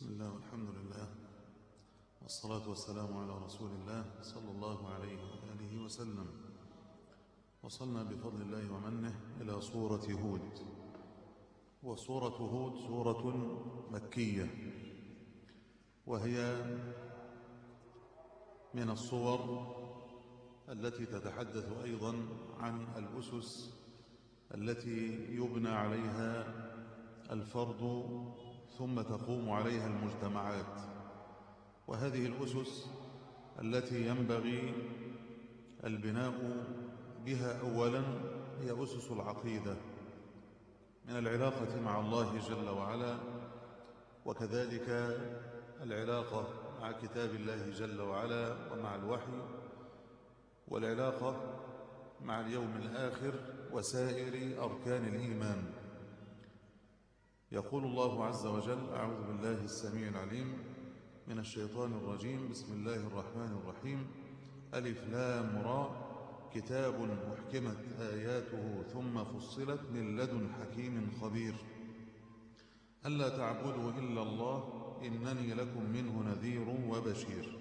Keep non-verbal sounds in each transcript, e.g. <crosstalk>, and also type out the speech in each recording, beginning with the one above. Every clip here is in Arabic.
بسم الله والحمد لله والصلاة والسلام على رسول الله صلى الله عليه وآله وسلم. وصلنا بفضل الله ومنه إلى سورة هود. وسورة هود سورة مكية. وهي من الصور التي تتحدث أيضا عن الأسس التي يبنى عليها الفرد ثم تقوم عليها المجتمعات. وهذه الأسس التي ينبغي البناء بها أولا هي أسس العقيدة من العلاقة مع الله جل وعلا وكذلك العلاقة مع كتاب الله جل وعلا ومع الوحي والعلاقة مع اليوم الآخر وسائر أركان الإيمان. يقول الله عز وجل أعوذ بالله السميع العليم من الشيطان الرجيم. بسم الله الرحمن الرحيم. ألف لام را. كتاب محكمت آياته ثم فصلت من لدن حكيم خبير. ألا تعبدوا إلا الله إنني لكم منه نذير وبشير.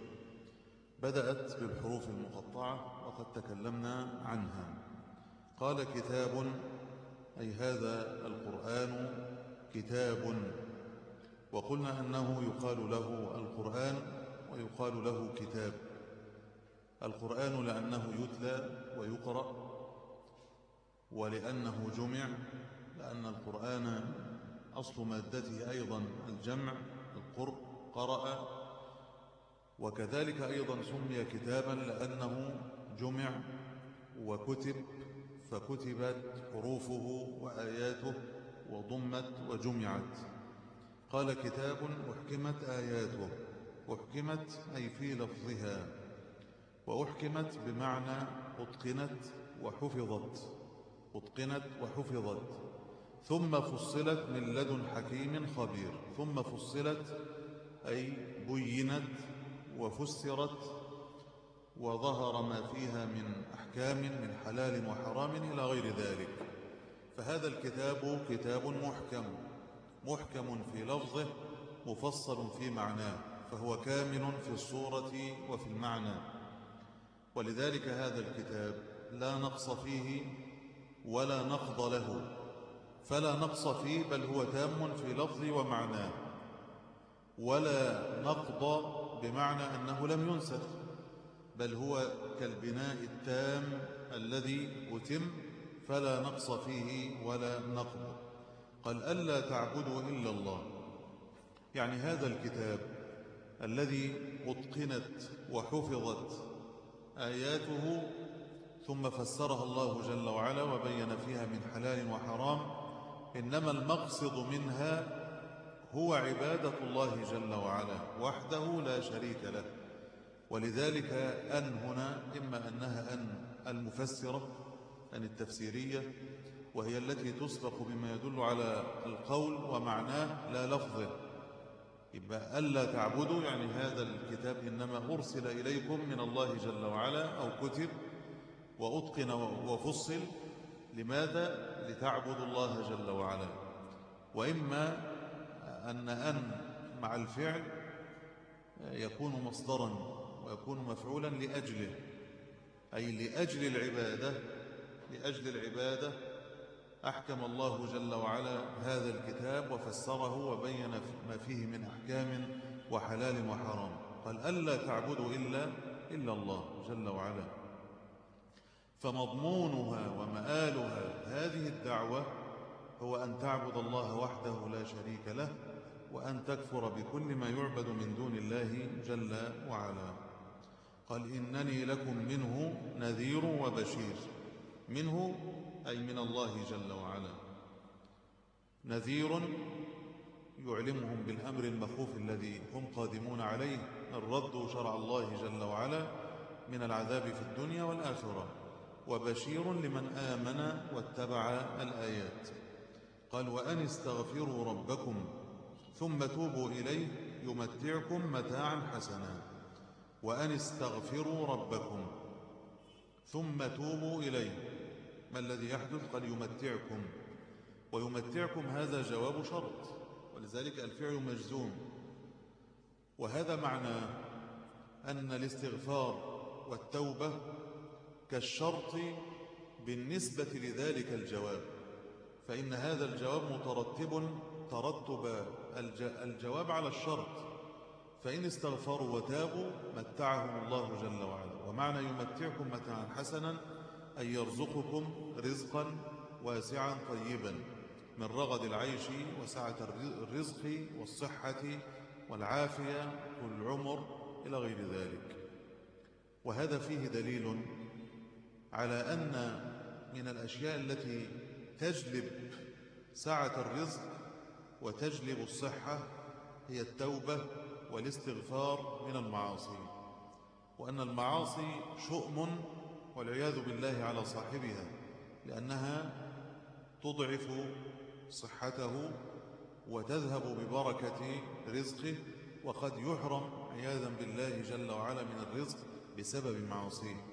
بدأت بالحروف المقطعة وقد تكلمنا عنها. قال كتاب أي هذا القرآن كتاب وقلنا أنه يقال له القرآن ويقال له كتاب. القرآن لأنه يتلى ويقرأ ولأنه جمع لأن القرآن أصل مادته أيضا الجمع القرء قرأ. وكذلك أيضا سمي كتابا لأنه جمع وكتب فكتبت حروفه وآياته. وضمت وجمعت. قال كتاب أحكمت آياته أحكمت أي في لفظها وأحكمت بمعنى أتقنت وحفظت أتقنت وحفظت. ثم فصلت من لدن حكيم خبير ثم فصلت أي بينت وفسرت وظهر ما فيها من أحكام من حلال وحرام إلى غير ذلك. فهذا الكتاب كتاب محكم محكم في لفظه مفصل في معناه فهو كامل في الصورة وفي المعنى. ولذلك هذا الكتاب لا نقص فيه ولا نقض له. فلا نقص فيه بل هو تام في لفظه ومعناه. ولا نقض بمعنى أنه لم ينسخ بل هو كالبناء التام الذي أتم فلا نقص فيه ولا نقض قال ألا تعبدوا إلا الله. يعني هذا الكتاب الذي أتقنت وحفظت آياته ثم فسرها الله جل وعلا وبين فيها من حلال وحرام إنما المقصد منها هو عبادة الله جل وعلا وحده لا شريك له. ولذلك أن هنا إما أنها أن المفسرة أن التفسيرية وهي التي تسبق بما يدل على القول ومعناه لا لفظه يبقى ألا تعبدوا يعني هذا الكتاب إنما أرسل إليكم من الله جل وعلا أو كتب وأتقن وفصل. لماذا؟ لتعبدوا الله جل وعلا. وإما أن أن مع الفعل يكون مصدرا ويكون مفعولا لأجله أي لأجل العبادة لأجل العبادة أحكم الله جل وعلا هذا الكتاب وفسره وبين ما فيه من أحكام وحلال وحرام. قال ألا تعبدوا إلا, إلا الله جل وعلا. فمضمونها ومآلها هذه الدعوة هو أن تعبد الله وحده لا شريك له وأن تكفر بكل ما يعبد من دون الله جل وعلا. قال إنني لكم منه نذير وبشير. منه أي من الله جل وعلا. نذير يعلمهم بالأمر المخوف الذي هم قادمون عليه الرد شرع الله جل وعلا من العذاب في الدنيا والآخرة وبشير لمن آمن واتبع الآيات. قال وأن استغفروا ربكم ثم توبوا إليه يمتعكم متاعا حسنا. وأن استغفروا ربكم ثم توبوا إليه ما الذي يحدث قد يمتعكم ويمتعكم هذا جواب شرط ولذلك الفعل مجزوم. وهذا معناه أن الاستغفار والتوبة كالشرط بالنسبة لذلك الجواب. فإن هذا الجواب مترتب ترتب الجواب على الشرط. فإن استغفروا وتابوا متعهم الله جل وعلا. ومعنى يمتعكم متاعا حسنا أن يرزقكم رزقا واسعا طيبا من رغد العيش وسعة الرزق والصحة والعافية والعمر إلى غير ذلك. وهذا فيه دليل على أن من الأشياء التي تجلب سعة الرزق وتجلب الصحة هي التوبة والاستغفار من المعاصي وأن المعاصي شؤم والعياذ بالله على صاحبها لأنها تضعف صحته وتذهب ببركة رزقه وقد يحرم عياذا بالله جل وعلا من الرزق بسبب معاصيه.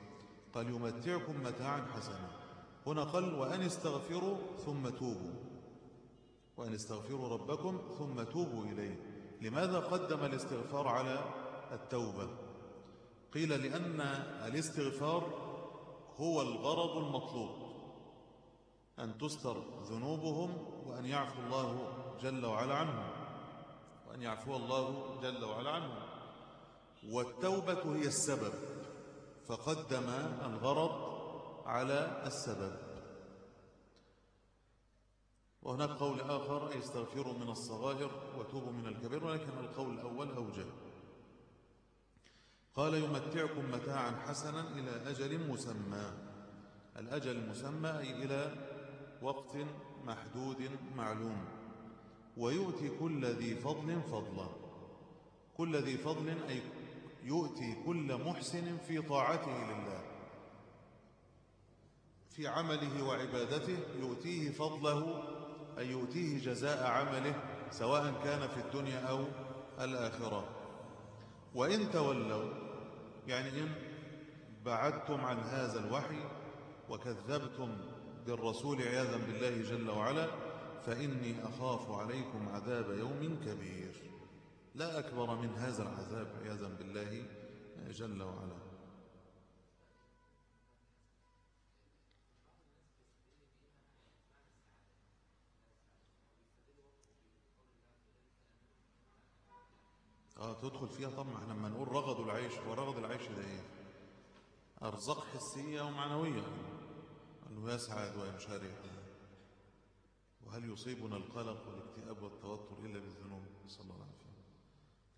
قال يمتعكم متاعا حسنا. هنا قال وأن استغفروا ثم توبوا. وأن استغفروا ربكم ثم توبوا إليه. لماذا قدم الاستغفار على التوبة؟ قيل لأن الاستغفار هو الغرض المطلوب أن تستر ذنوبهم وأن يعفو الله جل وعلا عنهم. وأن يعفو الله جل وعلا عنهم. والتوبة هي السبب. فقدم الغرض على السبب. وهناك قول آخر يستغفروا من الصغائر وتوبوا من الكبير ولكن القول الأول أوجه. قال يمتعكم متاعا حسنا إلى أجل مسمى. الأجل المسمى أي إلى وقت محدود معلوم. ويؤتي كل ذي فضل فضلا. كل ذي فضل أي يؤتي كل محسن في طاعته لله. في عمله وعبادته يؤتيه فضله أي يؤتيه جزاء عمله سواء كان في الدنيا أو الآخرة. وإن تولوا يعني إن بعدتم عن هذا الوحي وكذبتم بالرسول عياذا بالله جل وعلا فإني أخاف عليكم عذاب يوم كبير. لا أكبر من هذا العذاب عياذا بالله جل وعلا. آه تدخل فيها طبعا. إحنا لما نقول رغد العيش ورغد العيش ده إيه؟ أرزاق حسية ومعنوية. انه يسعد وينشرح وهل يصيبنا القلق والاكتئاب والتوتر إلا بالذنوب؟ صلى الله عليه وسلم.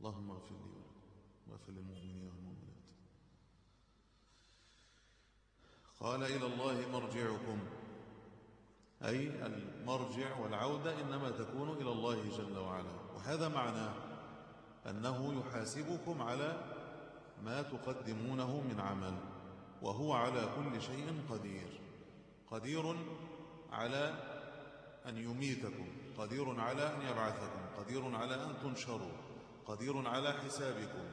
اللهم اغفر لي واغفر للمؤمنين والمؤمنات. قال إلى الله مرجعكم. أي المرجع والعودة إنما تكون إلى الله جل وعلا. وهذا معناه أنه يحاسبكم على ما تقدمونه من عمل وهو على كل شيء قدير. قدير على أن يميتكم قدير على أن يبعثكم قدير على أن تنشروا قدير على حسابكم.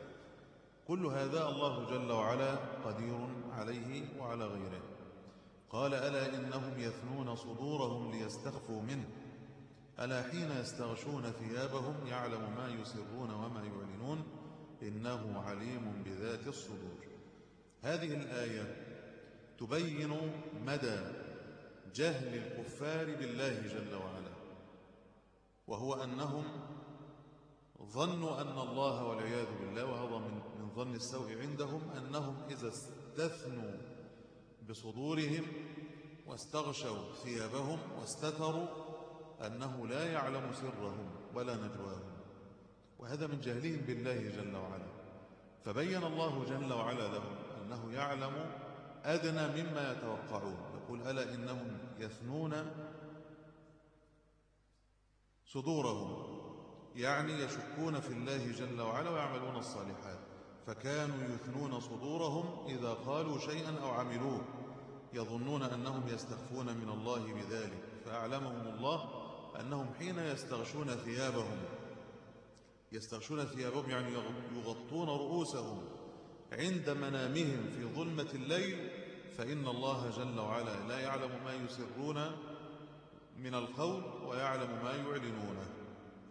كل هذا الله جل وعلا قدير عليه وعلى غيره. قال ألا إنهم يثنون صدورهم ليستخفوا منه؟ ألا حين يستغشون ثيابهم يعلم ما يسرون وما يعلنون؟ إنه عليم بذات الصدور. هذه الآية تبين مدى جهل الكفار بالله جل وعلا وهو أنهم ظنوا أن الله والعياذ بالله وهذا من من ظن السوء عندهم أنهم إذا استثنوا بصدورهم واستغشوا ثيابهم واستتروا أنه لا يعلم سرهم ولا نجواهم وهذا من جهلهم بالله جل وعلا. فبين الله جل وعلا لهم أنه يعلم أدنى مما يتوقعون. يقول ألا إنهم يثنون صدورهم؟ يعني يشكون في الله جل وعلا ويعملون الصالحات. فكانوا يثنون صدورهم إذا قالوا شيئا أو عملوه. يظنون أنهم يستخفون من الله بذلك. فأعلمهم الله أنهم حين يستغشون ثيابهم يستغشون ثيابهم يعني يغطون رؤوسهم عند منامهم في ظلمة الليل فإن الله جل وعلا لا يعلم ما يسرون من القول ويعلم ما يعلنونه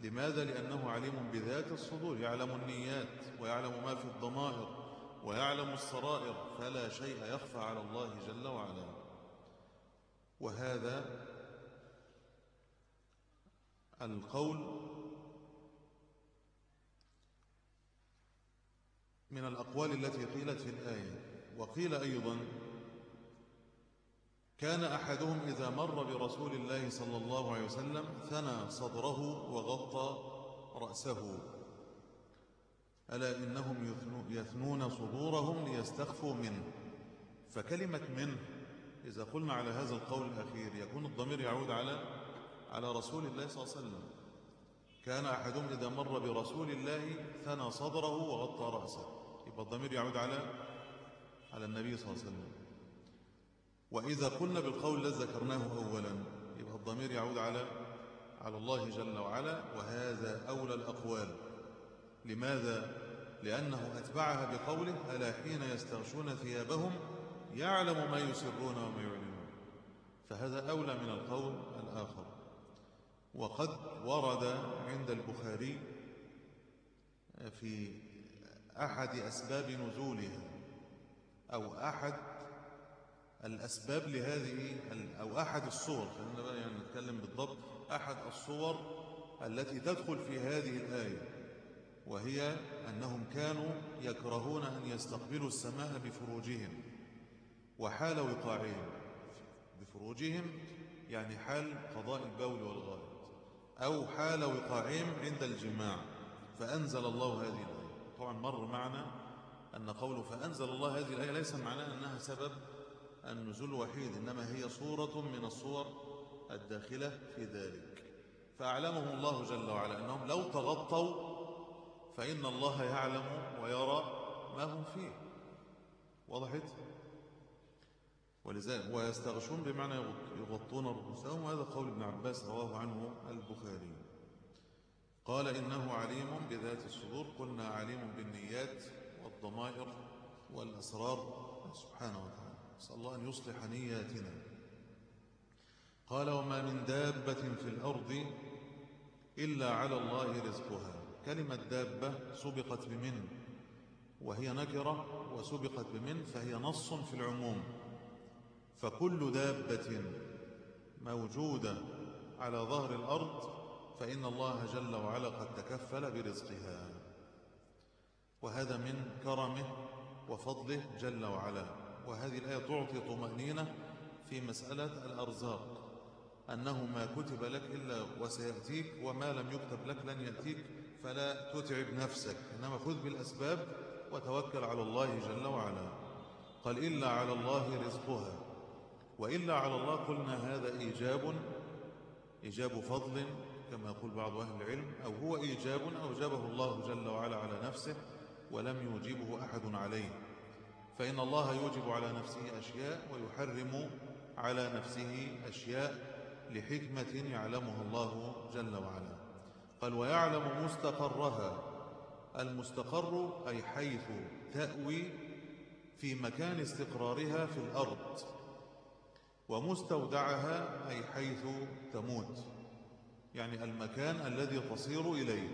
لماذا؟ لأنه عليم بذات الصدور يعلم النيات ويعلم ما في الضمائر ويعلم السرائر فلا شيء يخفى على الله جل وعلا وهذا القول من الأقوال التي قيلت في الآية وقيل أيضا كان أحدهم إذا مر برسول الله صلى الله عليه وسلم ثنى صدره وغطى رأسه. ألا إنهم يثنون صدورهم ليستخفوا منه؟ فكلمة منه إذا قلنا على هذا القول الأخير يكون الضمير يعود على على رسول الله صلى الله عليه وسلم. كان أحدهم إذا مر برسول الله ثنى صدره وغطى رأسه. يبقى الضمير يعود على على النبي صلى الله عليه وسلم. وإذا قلنا بالقول الذي ذكرناه أولا يبقى الضمير يعود على على الله جل وعلا وهذا أولى الأقوال. لماذا؟ لأنه أتبعها بقوله ألا حين يستغشون ثيابهم يعلم ما يسرون وما يعلنون. فهذا أولى من القول الآخر. وقد ورد عند البخاري في أحد أسباب نزولها أو أحد الأسباب لهذه أو أحد الصور خلينا بقى يعني نتكلم بالضبط أحد الصور التي تدخل في هذه الآية وهي أنهم كانوا يكرهون أن يستقبلوا السماء بفروجهم وحال وقاعهم. بفروجهم يعني حال قضاء البول والغائط أو حال وقاعهم عند الجماع فأنزل الله هذه الآية. طبعا مر معنا أن قوله فأنزل الله هذه الآية ليس معناه أنها سبب النزول وحيد إنما هي صورة من الصور الداخلة في ذلك. فأعلمهم الله جل وعلا أنهم لو تغطوا فإن الله يعلم ويرى ما هم فيه. وضحت ولذلك ويستغشون بمعنى يغطون رؤوسهم وهذا قول ابن عباس رواه عنه البخاري. قال إنه عليم بذات الصدور قلنا عليم بالنيات والضمائر والأسرار. سبحانه وتعالى نسأل الله أن يصلح نياتنا. قال وما من دابة في الأرض إلا على الله رزقها. كلمة دابة سبقت بمن؟ وهي نكرة وسبقت بمن؟ فهي نص في العموم. فكل دابة موجودة على ظهر الأرض فإن الله جل وعلا قد تكفل برزقها. وهذا من كرمه وفضله جل وعلا. وهذه الآية تعطي طمأنينة في مسألة الأرزاق. أنه ما كتب لك إلا وسيأتيك وما لم يكتب لك لن يأتيك فلا تتعب نفسك. إنما خذ بالأسباب وتوكل على الله جل وعلا. قال إلا على الله رزقها. وإلا على الله قلنا هذا إيجاب إيجاب فضل كما يقول بعض أهل العلم أو هو إيجاب أوجبه الله جل وعلا على نفسه ولم يوجبه أحد عليه. فإن الله يوجب على نفسه أشياء ويحرم على نفسه أشياء لحكمة يعلمها الله جل وعلا. قال ويعلم مستقرها المستقر أي حيث تأوي في مكان استقرارها في الأرض. ومستودعها أي حيث تموت. يعني المكان الذي تصير إليه.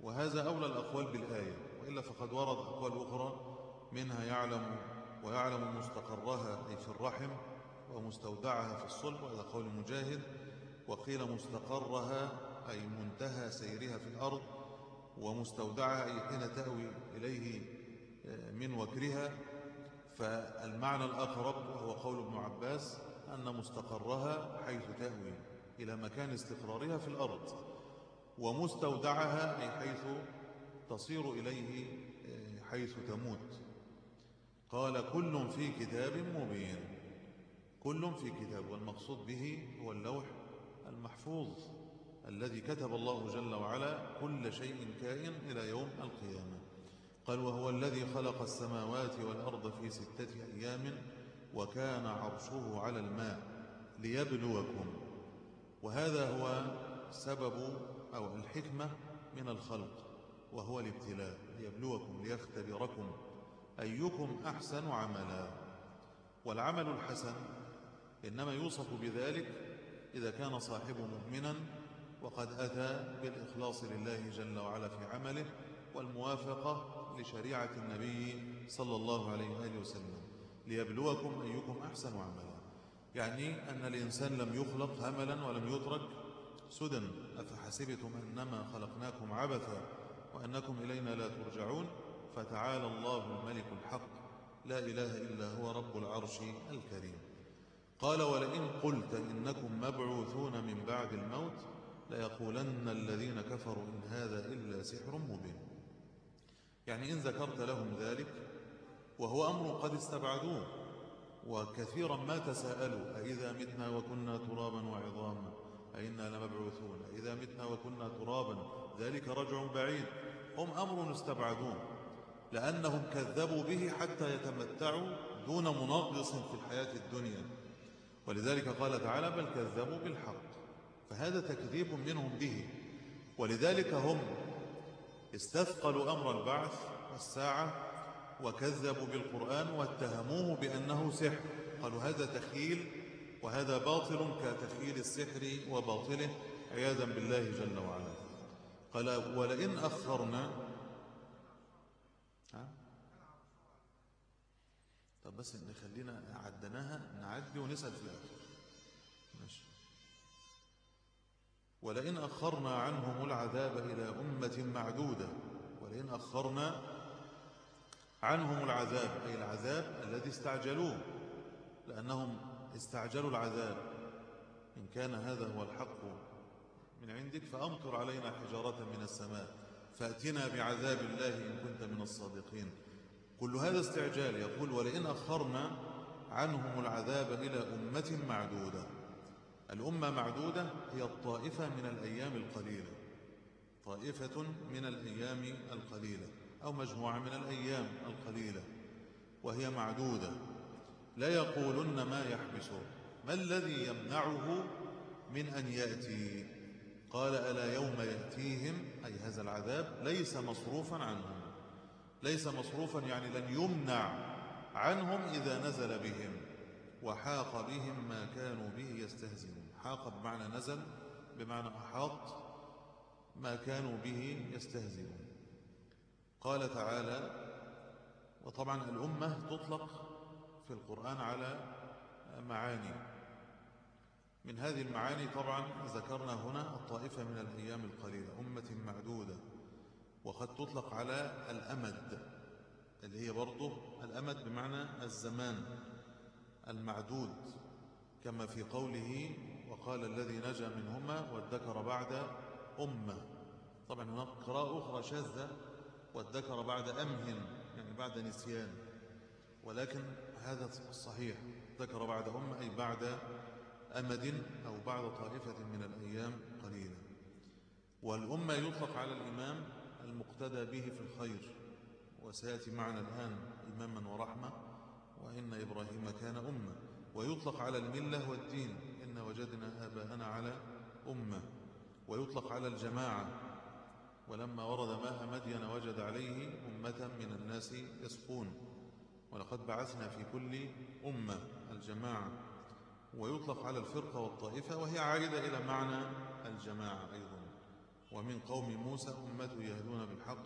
وهذا أولى الأقوال بالآية. وإلا فقد ورد أقوال أخرى منها يعلم ويعلم مستقرها أي في الرحم ومستودعها في الصلب وهذا قول مجاهد. وقيل مستقرها أي منتهى سيرها في الأرض ومستودعها أي حين تأوي إليه آه، من وكرها. فالمعنى الأقرب وهو قول ابن عباس أن مستقرها حيث تأوي إلى مكان استقرارها في الأرض ومستودعها أي حيث تصير إليه آه، حيث تموت. قال كل في كتاب مبين. كل في كتاب والمقصود به هو اللوح المحفوظ الذي كتب الله جل وعلا كل شيء كائن إلى يوم القيامة. قال وهو الذي خلق السماوات والأرض في ستة أيام وكان عرشه على الماء ليبلوكم. وهذا هو سبب أو الحكمة من الخلق وهو الابتلاء ليبلوكم ليختبركم. أيكم أحسن عملا. والعمل الحسن إنما يوصف بذلك إذا كان صاحبه مؤمنا وقد أتى بالإخلاص لله جل وعلا في عمله والموافقة لشريعة النبي صلى الله عليه وآله وسلم ليبلوكم أيكم أحسن عملا. يعني أن الإنسان لم يخلق هملا ولم يترك سدى. أفحسبتم أنما خلقناكم عبثا وأنكم إلينا لا ترجعون؟ فتعالى الله الملك الحق. لا إله إلا هو رب العرش الكريم. قال ولئن قلت إنكم مبعوثون من بعد الموت ليقولن الذين كفروا إن هذا إلا سحر مبين. يعني إن ذكرت لهم ذلك وهو أمر قد استبعدوه وكثيرا ما تساءلوا أئذا متنا وكنا ترابا وعظاما أئنا لمبعوثون إذا متنا وكنا ترابا ذلك رجع بعيد هم أمر استبعدوه لأنهم كذبوا به حتى يتمتعوا دون منغص في الحياة الدنيا ولذلك قال تعالى بل كذبوا بالحق فهذا تكذيب منهم به ولذلك هم استثقلوا أمر البعث والساعة وكذبوا بالقرآن واتهموه بأنه سحر. قالوا هذا تخيل وهذا باطل كتخيل السحر وباطله. عياذا بالله جل وعلا. قال ولئن أخرنا طب بس نخلينا عدناها نعدي ونسأل في الآخر ولئن أخرنا عنهم العذاب إلى أمة معدودة ولئن أخرنا عنهم العذاب أي العذاب الذي استعجلوه لأنهم استعجلوا العذاب. إن كان هذا هو الحق من عندك فأمطر علينا حجارة من السماء فأتنا بعذاب الله إن كنت من الصادقين. كل هذا استعجال يقول ولئن أخرنا عنهم العذاب إلى أمة معدودة. الأمة معدودة هي الطائفة من الأيام القليلة. طائفة من الأيام القليلة أو مجموعة من الأيام القليلة وهي معدودة. لا يقولن ما يحبسه ما الذي يمنعه من أن يأتي؟ قال ألا يوم يأتيهم؟ أي هذا العذاب ليس مصروفا عنهم. ليس مصروفا يعني لن يمنع عنهم إذا نزل بهم. وحاق بهم ما كانوا به يستهزئون. حاق بمعنى نزل بمعنى أحاط ما كانوا به يستهزئون. قال تعالى وطبعا الأمة تطلق في القرآن على معاني. من هذه المعاني طبعا ذكرنا هنا الطائفة من الأيام القليلة أمة معدودة. وقد تطلق على الأمد اللي هي برضه الأمد بمعنى الزمان. المعدود كما في قوله وقال الذي نجا منهما وادكر بعد أمة. طبعا هناك قراءة أخرى شاذة وادكر بعد أمهن يعني بعد نسيان. ولكن هذا الصحيح ذكر بعد أمة أي بعد أمد أو بعد طائفة من الأيام قليلة والأمة يطلق على الإمام المقتدى به في الخير وسيأتي معنا الآن إماما ورحمة. وإن إبراهيم كان أمة. ويطلق على الملة والدين. إن وجدنا آباءنا على أمة. ويطلق على الجماعة. ولما ورد ماء مدين وجد عليه أمة من الناس يسقون. ولقد بعثنا في كل أمة الجماعة. ويطلق على الفرقة والطائفة. وهي عائدة إلى معنى الجماعة أيضا. ومن قوم موسى أمة يهدون بالحق.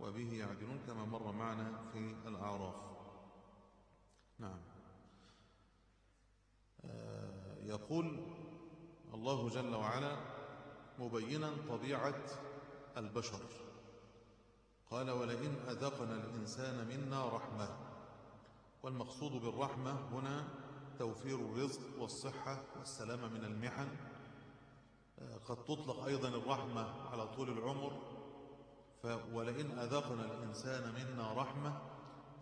وبه يعدلون كما مر معنا في الأعراف. نعم. آه، يقول الله جل وعلا مبينا طبيعة البشر. قال ولئن أذقنا الإنسان منا رحمة. والمقصود بالرحمة هنا توفير الرزق والصحة والسلامة من المحن. قد تطلق أيضا الرحمة على طول العمر. ولئن أذقنا الإنسان منا رحمة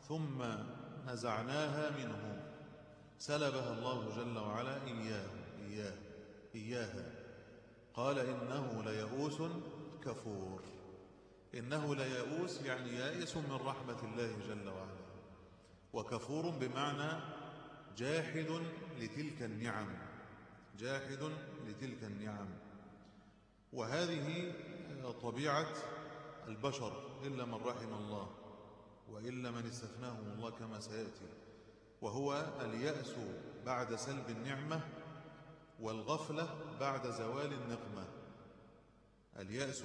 ثم نزعناها منه سلبها الله جل وعلا إياه إياه إياها. قال إنه ليئوس كفور. إنه ليئوس يعني يائس من رحمة الله جل وعلا. وكفور بمعنى جاحد لتلك النعم. جاحد لتلك النعم. وهذه طبيعة البشر إلا من رحم الله. وإلا من استثناهم الله كما سيأتي وهو اليأس بعد سلب النعمة والغفلة بعد زوال النقمة. اليأس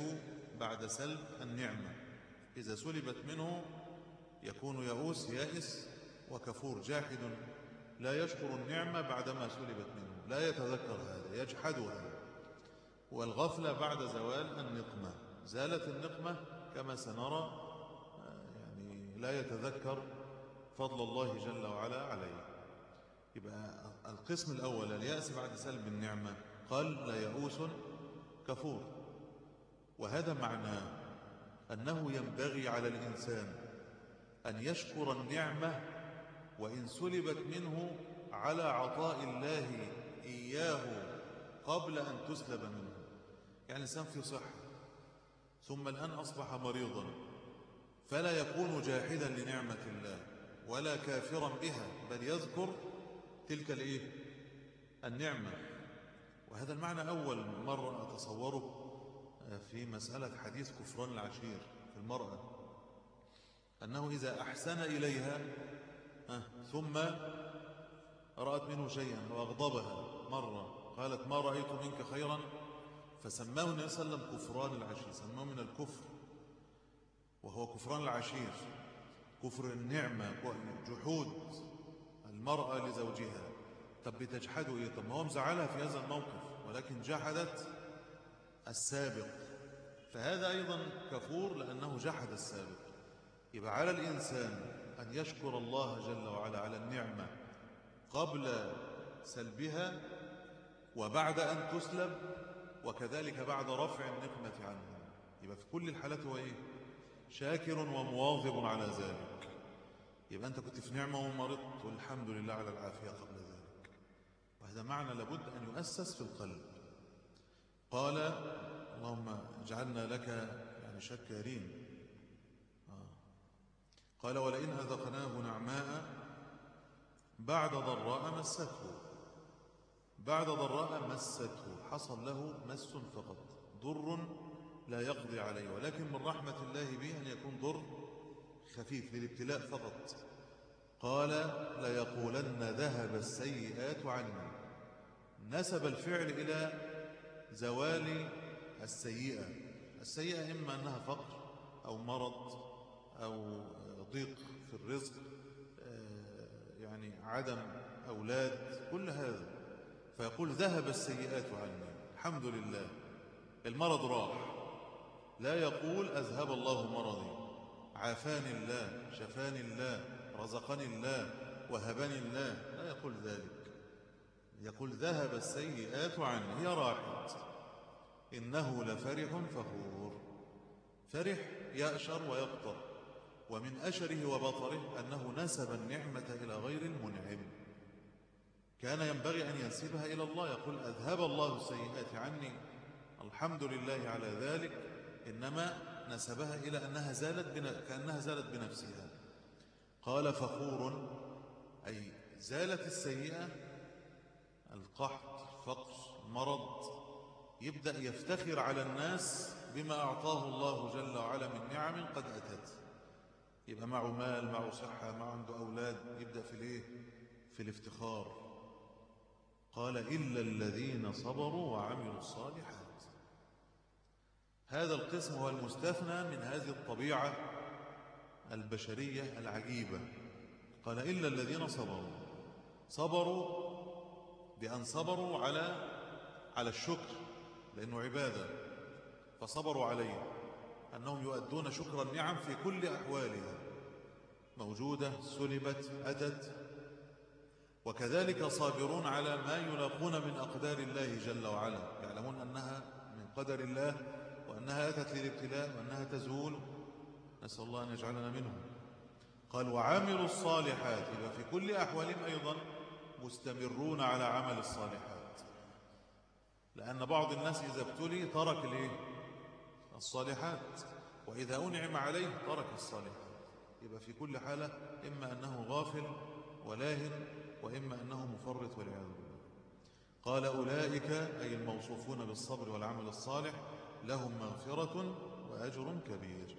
بعد سلب النعمة. إذا سلبت منه يكون يئوس يائس وكفور جاحد. لا يشكر النعمة بعدما سلبت منه. لا يتذكر هذا يجحدها والغفلة بعد زوال النقمة. زالت النقمة كما سنرى لا يتذكر فضل الله جل وعلا عليه. يبقى القسم الأول اليأس بعد سلب النعمة. قال لا يئوس كفور. وهذا معناه أنه ينبغي على الإنسان أن يشكر النعمة وإن سلبت منه على عطاء الله إياه قبل أن تسلب منه. يعني الإنسان في صحة ثم الآن أصبح مريضا. فلا يكون جاحدا لنعمة الله ولا كافرا بها بل يذكر تلك الإيه؟ النعمة. وهذا المعنى أول مرة أتصوره في مسألة حديث كفران العشير في المرأة. أنه إذا أحسن إليها ثم رأت منه شيئا وأغضبها مرة قالت ما رأيت منك خيرا؟ فسماه النبي صلى الله عليه وسلم كفران العشير سماه من الكفر. وهو كفران العشير كفر النعمة جحود المرأة لزوجها. طب بتجحده إيه؟ طب ما هو مزعلها في هذا الموقف ولكن جحدت السابق. فهذا أيضا كفور لأنه جحد السابق. يبقى على الإنسان أن يشكر الله جل وعلا على النعمة قبل سلبها وبعد أن تسلب وكذلك بعد رفع النقمة عنه يبقى في كل الحالات هو إيه؟ شاكر ومواظب على ذلك. يبقى أنت كنت في نعمة ومرضت والحمد لله على العافية قبل ذلك. وهذا معنى لابد أن يؤسس في القلب. قال اللهم اجعلنا لك يعني شكارين. آه. قال ولئن أذقناه نعماء بعد ضراء مسته. بعد ضراء مسته. حصل له مس فقط. ضر لا يقضي عليه ولكن من رحمة الله به أن يكون ضر خفيف للابتلاء فقط. قال ليقولن ذهب السيئات عني. نسب الفعل إلى زوال السيئة. السيئة إما أنها فقر أو مرض أو ضيق في الرزق يعني عدم أولاد كل هذا. فيقول ذهب السيئات عني. الحمد لله. المرض راح. لا يقول أذهب الله مرضي. عافاني الله شفاني الله رزقني الله وهبني الله. لا يقول ذلك. يقول ذهب السيئات عني هي راحت. إنه لفرح فخور. فرح يأشر ويقطر ومن أشره وبطره أنه نسب النعمة إلى غير المنعم. كان ينبغي أن ينسبها إلى الله يقول أذهب الله السيئات عني. الحمد لله على ذلك. إنما نسبها إلى أنها زالت كأنها زالت بنفسها. قال فخور أي زالت السيئة القحط الفقر المرض يبدأ يفتخر على الناس بما أعطاه الله جل وعلا من نعم قد أتت. يبقى معه مال معه صحة معه عنده أولاد يبدأ في الإيه؟ في الافتخار. قال إلا الذين صبروا وعملوا الصالحات. هذا القسم هو المستثنى من هذه الطبيعة البشرية العجيبة. قال إلا الذين صبروا. صبروا بأن صبروا على على الشكر لأنه عبادة. فصبروا عليه أنهم يؤدون شكر النعم في كل أحوالها. موجودة سلبت أتت. وكذلك صابرون على ما يلاقون من أقدار الله جل وعلا. يعلمون أنها من قدر الله وأنها أتت للابتلاء وأنها تزول. نسأل الله أن يجعلنا منهم. قال وعاملوا الصالحات. إذا في كل أحوالهم أيضا مستمرون على عمل الصالحات. لأن بعض الناس إذا ابتلي ترك الإيه؟ الصالحات. وإذا أنعم عليه ترك الصالحات. يبقى في كل حالة إما أنه غافل ولاهن وإما أنه مفرط والعياذ بالله. قال أولئك أي الموصوفون بالصبر والعمل الصالح لهم مغفرة وأجر كبير.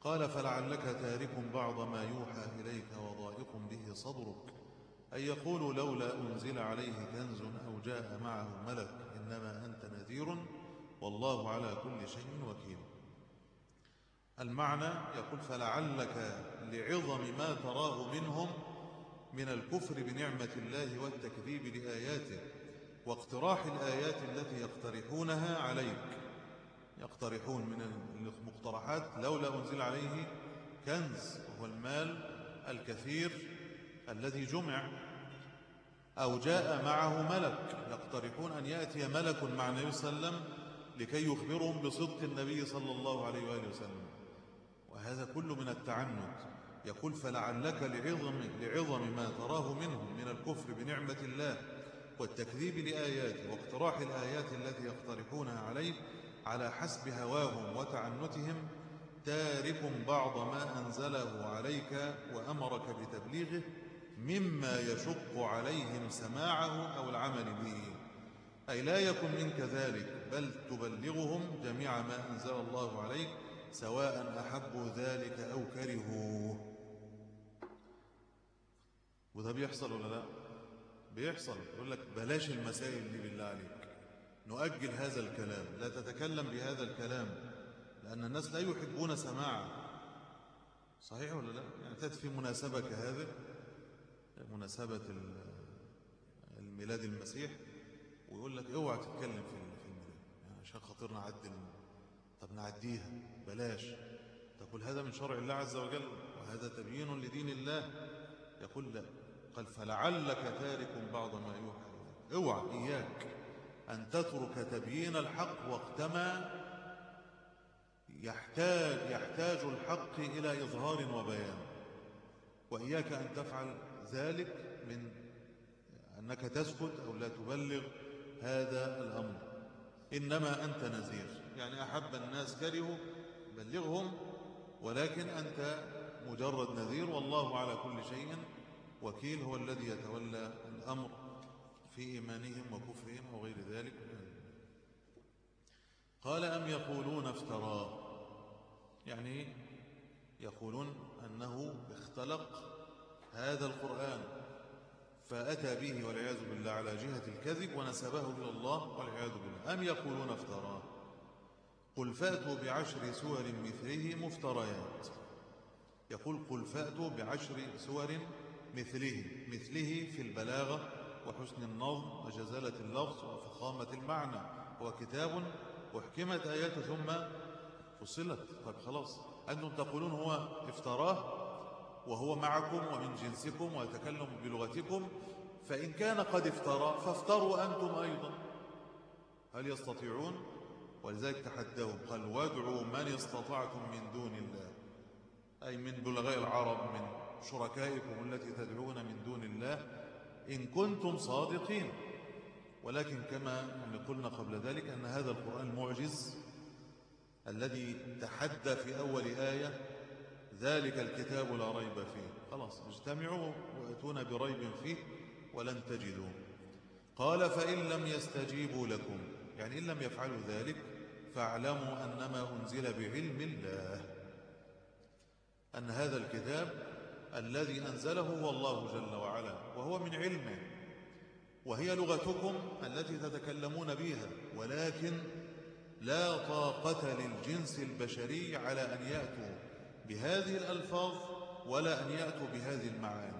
قال فلعلك تارك بعض ما يوحى إليك وضائق به صدرك. أن يقول لولا أنزل عليه كنز أو جاء معه ملك إنما أنت نذير والله على كل شيء وكيل. المعنى يقول فلعلك لعظم ما تراه منهم من الكفر بنعمة الله والتكذيب لآياته واقتراح الآيات التي يقترحونها عليك. يقترحون من المقترحات لولا أنزل عليه كنز وهو المال الكثير الذي جمع أو جاء معه ملك. يقترحون أن يأتي ملك مع النبي صلى الله عليه وسلم لكي يخبرهم بصدق النبي صلى الله عليه وآله وسلم. وهذا كله من التعنت. يقول فلعلك لعظم, لعظم ما تراه منهم من الكفر بنعمة الله والتكذيب لآياته واقتراح الآيات التي يقترحونها عليه على حسب هواهم وتعنتهم تارك بعض ما أنزله عليك وأمرك بتبليغه مما يشق عليهم سماعه أو العمل به. أي لا يكن منك ذلك بل تبلغهم جميع ما أنزل الله عليك سواء أحبوا ذلك أو كرهوه. وده بيحصل ولا لا؟ بيحصل. يقول لك بلاش المسائل دي بالله عليك. نؤجل هذا الكلام لا تتكلم بهذا الكلام لأن الناس لا يحبون سماعه. صحيح ولا لا؟ يعني تأتي في مناسبة كهذه مناسبة الميلاد المسيح ويقول لك اوعى تتكلم في الميلاد يعني عشان خاطر نعدل طب نعديها بلاش. تقول هذا من شرع الله عز وجل وهذا تبيين لدين الله. يقول لا قال فلعلك تارك بعض ما يوحى اوعى إياك. أن تترك تبيين الحق وقتما يحتاج, يحتاج الحق إلى إظهار وبيان. وإياك أن تفعل ذلك من أنك تسكت أو لا تبلغ هذا الأمر. إنما أنت نذير. يعني أحب الناس كرهوا بلغهم ولكن أنت مجرد نذير والله على كل شيء وكيل هو الذي يتولى الأمر. في إيمانهم وكفرهم وغير ذلك. قال أم يقولون افتراه يعني يقولون أنه اختلق هذا القرآن فأتى به والعياذ بالله على جهة الكذب ونسبه إلى الله والعياذ بالله. أم يقولون افتراه قل فأتوا بعشر سور مثله مفتريات. يقول قل فأتوا بعشر سور مثله مثله في البلاغة وحسن النظم وجزالة اللفظ وفخامة المعنى. هو كتاب وحكمت آياته ثم فصلت. طيب خلاص أنتم تقولون هو افتراه وهو معكم ومن جنسكم ويتكلم بلغتكم فإن كان قد افترى فافتروا أنتم أيضا. هل يستطيعون؟ ولذلك تحدهم قال وادعوا من استطعتم من دون الله. أي من بلغاء العرب من شركائكم التي تدعون من دون الله. إن كنتم صادقين. ولكن كما قلنا قبل ذلك أن هذا القرآن المعجز الذي تحدى في أول آية ذلك الكتاب لا ريب فيه. خلاص اجتمعوا وأتون بريب فيه ولن تجدوا قال فإن لم يستجيبوا لكم يعني إن لم يفعلوا ذلك فاعلموا أنما أنزل بعلم الله أن هذا الكتاب الذي أنزله هو الله جل وعلا وهو من علمه. وهي لغتكم التي تتكلمون بها ولكن لا طاقة للجنس البشري على أن يأتوا بهذه الألفاظ ولا أن يأتوا بهذه المعاني.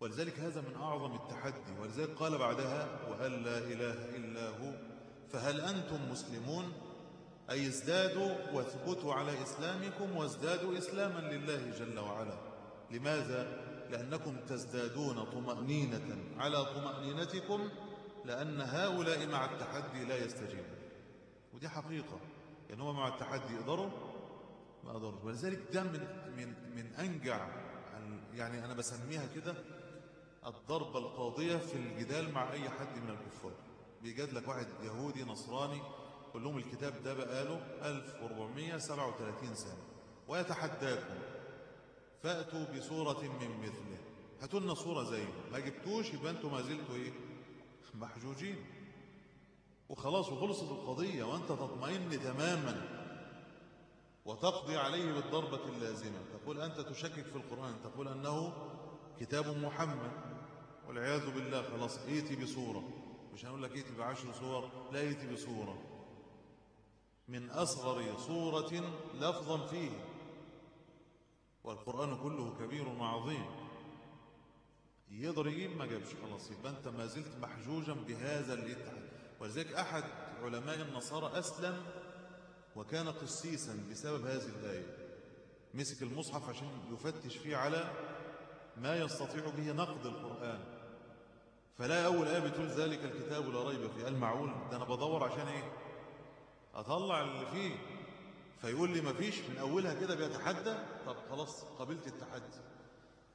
ولذلك هذا من أعظم التحدي ولذلك قال بعدها وأن لا إله إلا هو؟ فهل أنتم مسلمون؟ أي ازدادوا واثبتوا على إسلامكم وازدادوا إسلاما لله جل وعلا. لماذا؟ لأنكم تزدادون طمأنينة على طمأنينتكم لأن هؤلاء مع التحدي لا يستجيبون. ودي حقيقة يعني هم مع التحدي يقدروا ما أقدروا ولذلك ده من, من, من أنجع يعني أنا بسميها كده الضربة القاضية في الجدال مع أي حد من الكفار. بيجاد لك واحد يهودي نصراني قل لهم الكتاب ده بقاله 1437 سنة ويتحداكم فأتوا بصورة من مثله. هاتوا لنا صورة زيه. ما جبتوش يبقى أنتم ما زلتوا إيه؟ محجوجين. وخلاص وخلصت القضية وانت تطمئن تماما. وتقضي عليه بالضربة اللازمة. تقول أنت تشكك في القرآن. تقول أنه كتاب محمد. والعياذ بالله خلاص ايتي بصورة. مش هنقول لك ايتي بعشر صور لا ايتي بصورة. من أصغر صورة لفظا فيه. والقرآن كله كبير وعظيم. يقدر يجيب ما جابش خلاص يبقى أنت ما زلت محجوجا بهذا الاتحاد ولذلك أحد علماء النصارى أسلم وكان قسيسا بسبب هذه الآية. مسك المصحف عشان يفتش فيه على ما يستطيع به نقد القرآن. فلا أول آية بتقول ذلك الكتاب لا ريب فيه. المعول ده أنا بدور عشان إيه؟ أطلع اللي فيه. فيقول لي ما فيش من أولها كده بيتحدى. طب خلاص قبلت التحدي.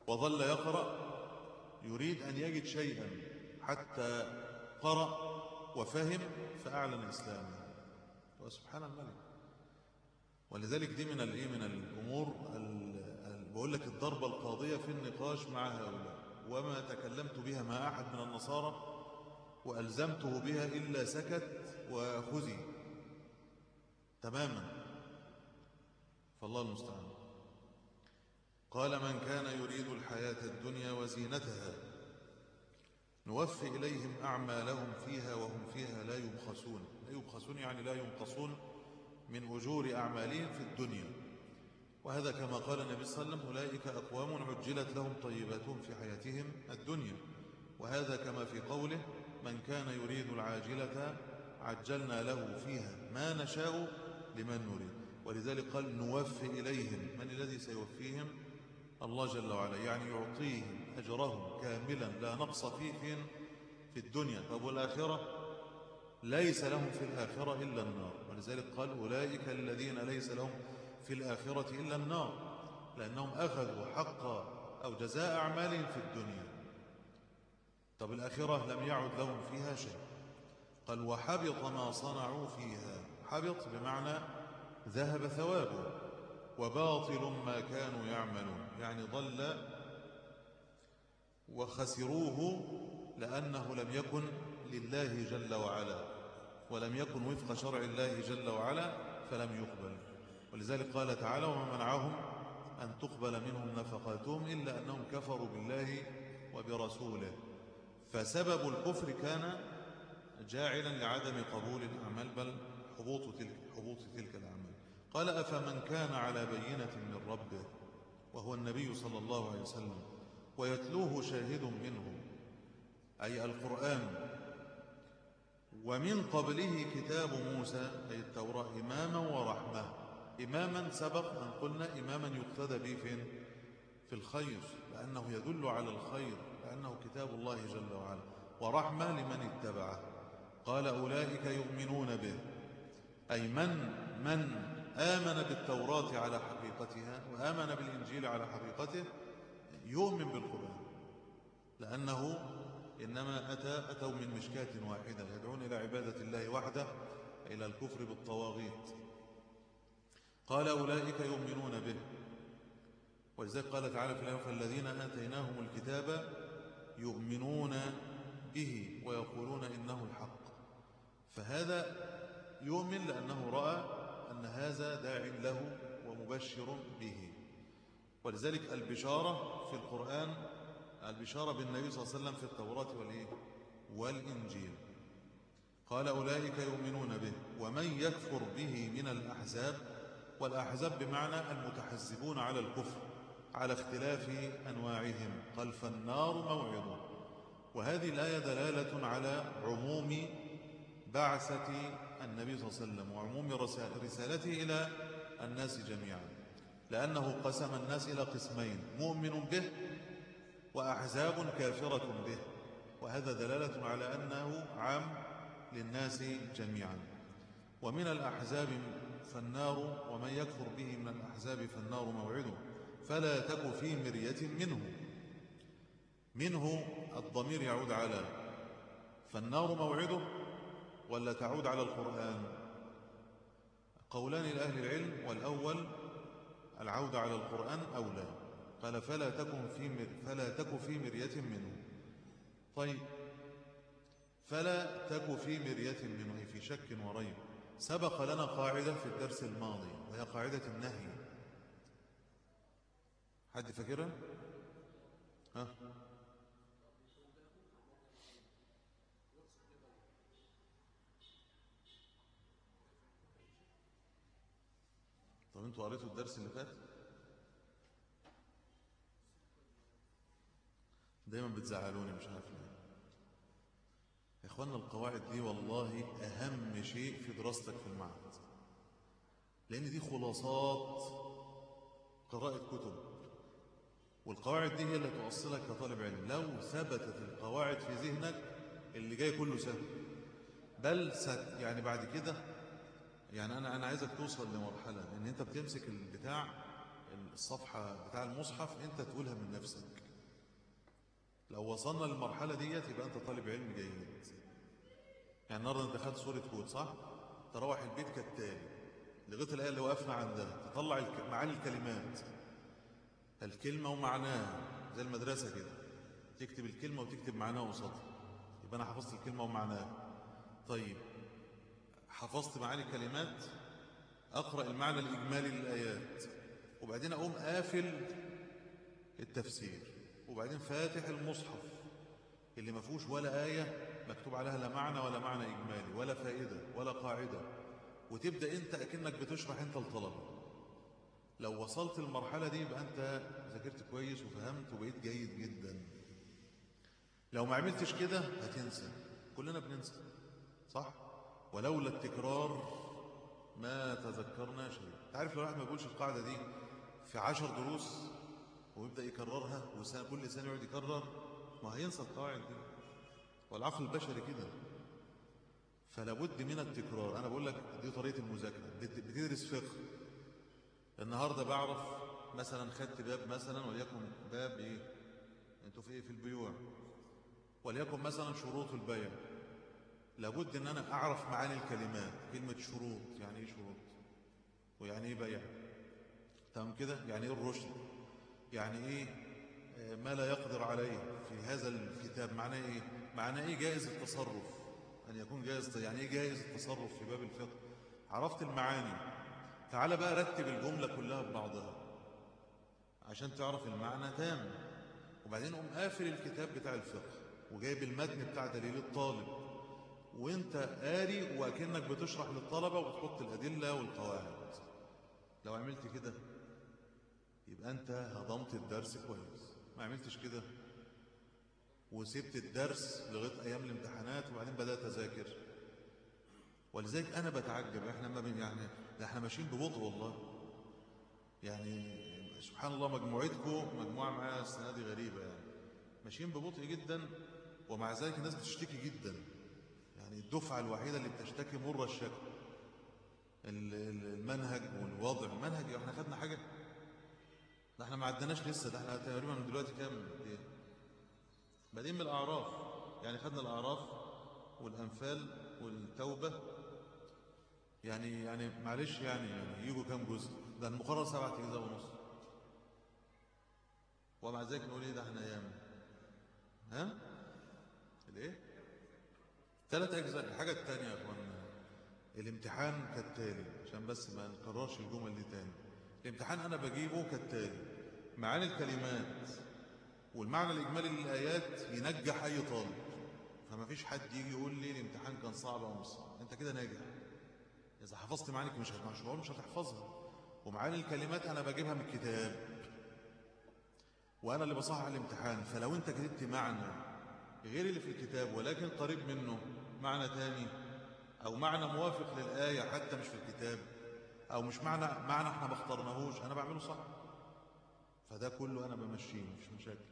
وظل يقرأ يريد أن يجد شيئا حتى قرأ وفهم فأعلن إسلامه. وسبحان الملك ولذلك دي من الإيه؟ من الأمور بقول لك الضربة القاضية في النقاش مع هؤلاء. وما تكلمت بها مع أحد من النصارى وألزمته بها إلا سكت وخزي. تماما. فالله المستعان. قال من كان يريد الحياة الدنيا وزينتها نوفي إليهم أعمالهم فيها وهم فيها لا يبخسون. لا يبخسون يعني لا ينقصون من أجور أعمالهم في الدنيا. وهذا كما قال النبي صلى الله عليه وسلم أولئك أقوام عجلت لهم طيباتهم في حياتهم الدنيا. وهذا كما في قوله من كان يريد العاجلة عجلنا له فيها ما نشاء لمن نريد. ولذلك قال نوفي إليهم. من الذي سيوفيهم؟ الله جل وعلا. يعني يعطيهم أجرهم كاملا لا نقص فيه في الدنيا. طب والآخرة؟ ليس لهم في الآخرة إلا النار. ولذلك قال أولئك الذين ليس لهم في الآخرة إلا النار. لأنهم أخذوا حق أو جزاء أعمالهم في الدنيا. طب الآخرة لم يعد لهم فيها شيء. قال وحبط ما صنعوا فيها. حبط بمعنى ذهب ثوابه وباطل ما كانوا يعملون يعني ضل وخسروه لأنه لم يكن لله جل وعلا ولم يكن وفق شرع الله جل وعلا فلم يقبل. ولذلك قال تعالى وما منعهم أن تقبل منهم نفقاتهم إلا أنهم كفروا بالله وبرسوله. فسبب الكفر كان جاعلا لعدم قبول الأعمال بل حبوط تلك, حبوط تلك الأعمال. قال أفمن كان على بينة من ربه وهو النبي صلى الله عليه وسلم ويتلوه شاهد منه أي القرآن. ومن قبله كتاب موسى أي التوراة إماما ورحمة. إماما سبق أن قلنا إماما يقتدى به فين؟ في الخير لأنه يدل على الخير لأنه كتاب الله جل وعلا. ورحمة لمن اتبعه. قال أولئك يؤمنون به. أي من من آمن بالتوراة على حقيقتها وآمن بالإنجيل على حقيقته يؤمن بالقرآن. لأنه إنما أتى أتوا من مشكاة واحدة يدعون إلى عبادة الله وحده إلى الكفر بالطواغيت. قال أولئك يؤمنون به. ولذلك قال تعالى في الآية فالذين آتيناهم الكتاب يؤمنون به ويقولون إنه الحق. فهذا يؤمن لأنه رأى أن هذا داع له ومبشر به. ولذلك البشارة في القرآن البشارة بالنبي صلى الله عليه وسلم في التوراة والإيه؟ والإنجيل. قال أولئك يؤمنون به ومن يكفر به من الأحزاب والأحزاب بمعنى المتحزبون على الكفر على اختلاف أنواعهم. قال فالنار موعظ وهذه الآية دلالة على عموم بعثة النبي صلى الله عليه وسلم وعموم رسالته إلى الناس جميعا. لأنه قسم الناس إلى قسمين مؤمن به وأحزاب كافرة به. وهذا دلالة على أنه عام للناس جميعا. ومن الأحزاب فالنار ومن يكفر به من الأحزاب فالنار موعده. فلا تك في مرية منه. منه الضمير يعود على فالنار موعده ولا تعود على القرآن؟ قولان لأهل العلم والأول العودة على القرآن أولى. قال فلا تكن في مر فلا تك في مرية منه. طيب فلا تك في مرية منه في شك وريب. سبق لنا قاعدة في الدرس الماضي وهي قاعدة النهي. حد فاكرها؟ ها؟ وانتوا قريتوا الدرس اللي فات؟ دايما بتزعلوني مش عارف ليه. يا إخوانا القواعد دي والله أهم شيء في دراستك في المعهد لأن دي خلاصات قراءة كتب والقواعد دي هي اللي توصلك كطالب علم. لو ثبتت القواعد في ذهنك اللي جاي كله سهل. بل ست يعني بعد كده يعني أنا أنا عايزك توصل لمرحلة إن أنت بتمسك البتاع الصفحة بتاع المصحف أنت تقولها من نفسك. لو وصلنا للمرحلة ديت يبقى أنت طالب علم جيد. يعني النهارده أنت خدت سوره هود صح؟ تروح البيت كالتالي لغاية الآية اللي وقفنا عندها تطلع معاني الكلمات. الكلمة ومعناها زي المدرسة كده. تكتب الكلمة وتكتب معناها قصادها. يبقى أنا حفظت الكلمة ومعناها. طيب حفظت معاني الكلمات أقرأ المعنى الاجمالي للآيات. وبعدين أقوم قافل التفسير. وبعدين فاتح المصحف اللي ما فيهوش ولا آية مكتوب عليها لا معنى ولا معنى إجمالي ولا فائدة ولا قاعدة. وتبدأ أنت أكنك بتشرح أنت الطلبة. لو وصلت المرحلة دي يبقى أنت ذاكرت كويس وفهمت وبقيت جيد جدا. لو ما عملتش كده هتنسى. كلنا بننسى. صح؟ ولولا التكرار ما تذكرنا شيء تعرف لو الواحد ما بيقولش القاعدة دي في عشر دروس ويبدأ يكررها وسنة كل سنة يقعد يكرر ما هينسى القواعد دي. والعقل البشري كده. فلا بد من التكرار. أنا بقول لك دي طريقة المذاكرة. بت- بتدرس فقه. النهارده بعرف مثلا خدت باب مثلا وليكن باب إيه؟ أنتوا في إيه؟ في البيوع. وليكن مثلا شروط البيع. لابد إن أنا أعرف معاني الكلمات. كلمة شروط يعني إيه شروط؟ ويعني إيه بيع؟ تمام كده؟ يعني إيه الرشد؟ يعني إيه آه، ما لا يقدر عليه في هذا الكتاب؟ معناه إيه؟ معناه إيه جائز التصرف؟ أن يكون جائز يعني إيه جائز التصرف في باب الفقه؟ عرفت المعاني. تعال بقى رتب الجملة كلها ببعضها عشان تعرف المعنى تام. وبعدين قوم قافل الكتاب بتاع الفقه وجايب المتن بتاع دليل الطالب. وانت قاري واكنك بتشرح للطلبة وبتحط الأدلة والقواعد. لو عملت كده يبقى انت هضمت الدرس كويس. ما عملتش كده وسبت الدرس لغاية أيام الامتحانات وبعدين بدأت أذاكر. ولذلك أنا بتعجب. إحنا ما بن يعني ده إحنا ماشيين ببطء والله. يعني سبحان الله مجموعتكم مجموعة معايا السنة دي غريبة يعني. ماشيين ببطء جدا ومع ذلك الناس بتشتكي جدا. يعني الدفعة الوحيدة اللي بتشتكي مر الشكل ال- ال- المنهج والوضع. المنهج إحنا خدنا حاجة؟ ده إحنا ما عدناش لسه. ده إحنا تقريبا من دلوقتي كام؟ بادئين من الاعراف يعني خدنا الأعراف والأنفال والتوبة. يعني يعني معلش يعني يعني يجوا كام جزء؟ ده المقرر سبعة اجزاء ونص. ومع ذلك نقول إيه ده إحنا أيام ها؟ الإيه؟ ثلاث أجزاء. الحاجة الثانية يا اخوانا الامتحان كالتالي عشان بس ما نكررش الجمل دي تاني. الامتحان أنا بجيبه كالتالي. معاني الكلمات والمعنى الاجمالي للآيات ينجح أي طالب. فما فيش حد يجي يقول لي الامتحان كان صعب أو مش صعب. أنت كده ناجح. إذا حفظت معانيك مش مش هقول مش هتحفظها. ومعاني الكلمات أنا بجيبها من الكتاب. وأنا اللي بصحح الامتحان. فلو أنت كتبت معنى غير اللي في الكتاب ولكن قريب منه. معنى تاني أو معنى موافق للآية حتى مش في الكتاب أو مش معنى معنى إحنا ما اخترناهوش. أنا بعمله صح. فده كله أنا بمشيه مفيش مشاكل.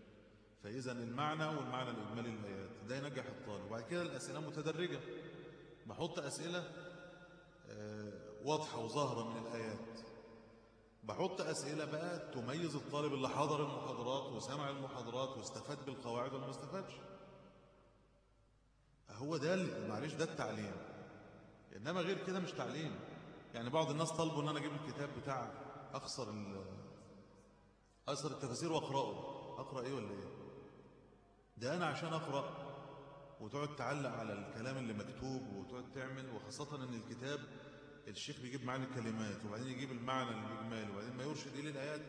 فإذا المعنى والمعنى الاجمالي للايات ده ينجح الطالب. وبعد كده الأسئلة متدرجة. بحط أسئلة آه، واضحة وظاهرة من الآيات. بحط أسئلة بقى تميز الطالب اللي حضر المحاضرات وسمع المحاضرات واستفاد بالقواعد ولا ما استفادش. هو ده معلش ده التعليم. انما غير كده مش تعليم. يعني بعض الناس طلبوا إن أنا أجيب الكتاب بتاع أخسر أخسر التفاسير وأقرأه. أقرأ إيه ولا إيه؟ ده أنا عشان أقرأ. وتقعد تعلق على الكلام اللي مكتوب وتقعد تعمل وخاصة إن الكتاب الشيخ بيجيب معاني الكلمات وبعدين يجيب المعنى الاجمالي وبعدين ما يرشد اليه الآيات.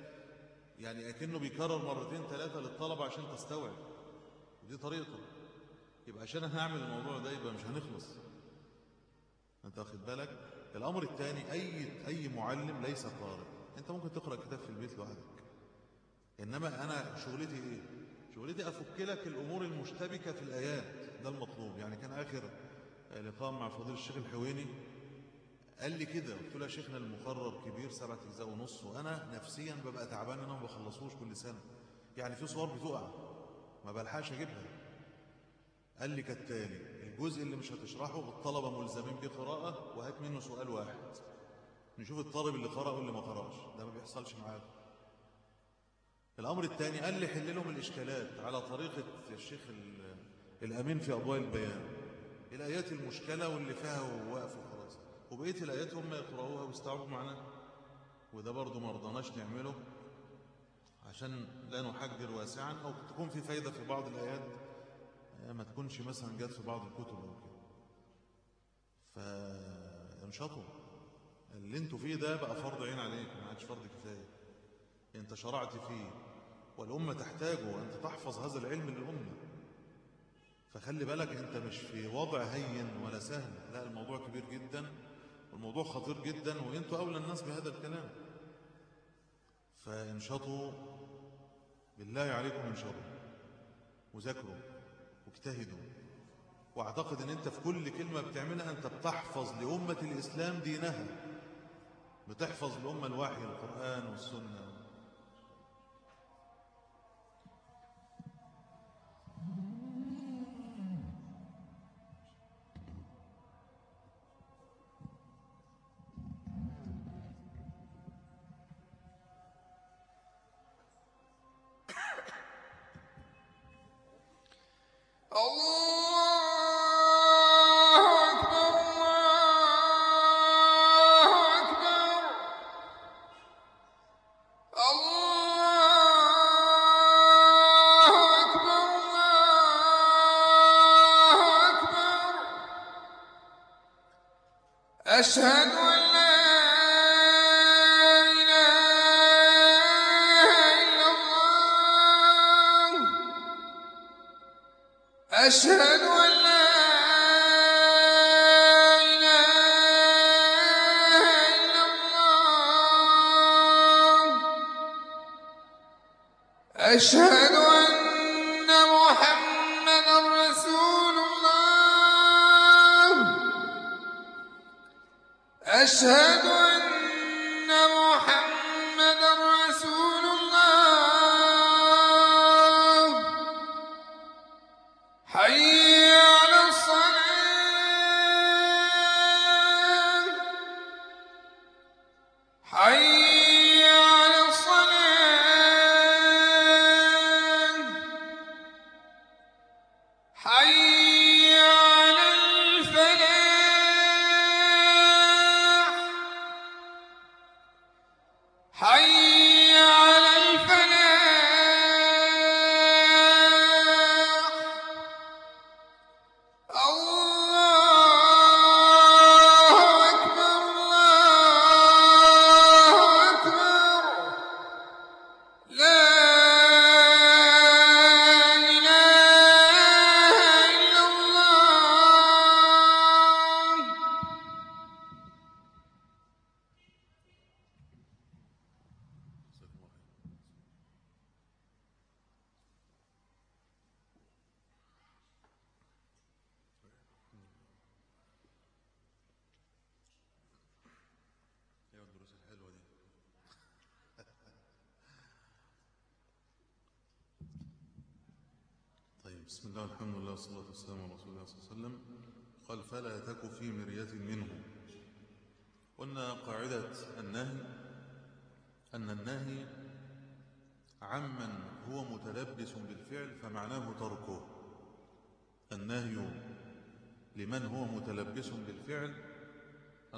يعني أكنه بيكرر مرتين ثلاثة للطلبة عشان تستوعب. ودي طريقته. يبقى عشان هنعمل الموضوع ده يبقى مش هنخلص. انت واخد بالك؟ الامر الثاني اي اي معلم ليس قارئ أنت ممكن تقرأ كتاب في البيت لوحدك. إنما أنا شغلتي إيه؟ شغلتي أفك لك الأمور المشتبكة في الآيات. ده المطلوب. يعني كان آخر لقاء مع فضيل الشيخ الحويني قال لي كده. قلت له يا شيخنا المقرر كبير سبعة أجزاء ونص وأنا نفسيا ببقى تعبان أنا ما بخلصوش كل سنة. يعني في صور بتقع. ما بلحقش أجيبها. قال لي كالتالي الجزء اللي مش هتشرحه الطلبة ملزمين بقراءة وهات منه سؤال واحد. نشوف الطالب اللي قرأ واللي ما قرأش ده ما بيحصلش معاكم الأمر الثاني قال لي حل لهم الإشكالات على طريقة الشيخ الأمين في أضواء البيان. الآيات المشكلة واللي فيها وواقف وخلاص. وبقية الآيات هم يقرأوها ويستوعبوا معنا وده برضو ما رضناش نعمله عشان لا نحجر واسعا أو تكون في فايدة في بعض الآيات. ما تكونش مثلا جت في بعض الكتب أو كده. فانشطوا اللي أنتوا فيه ده بقى فرض عين عليك ما عادش فرض كفاية. انت شرعت فيه. والأمة تحتاجه أنت تحفظ هذا العلم للأمة. فخلي بالك أنت مش في وضع هين ولا سهل. لا الموضوع كبير جدا والموضوع خطير جدا وانتوا أولى الناس بهذا الكلام. فانشطوا. بالله عليكم انشطوا. وذاكروا. واجتهدوا واعتقد ان انت في كل كلمة بتعملها انت بتحفظ لأمة الإسلام دينها بتحفظ لأمة الوحي القرآن والسنة. أشهد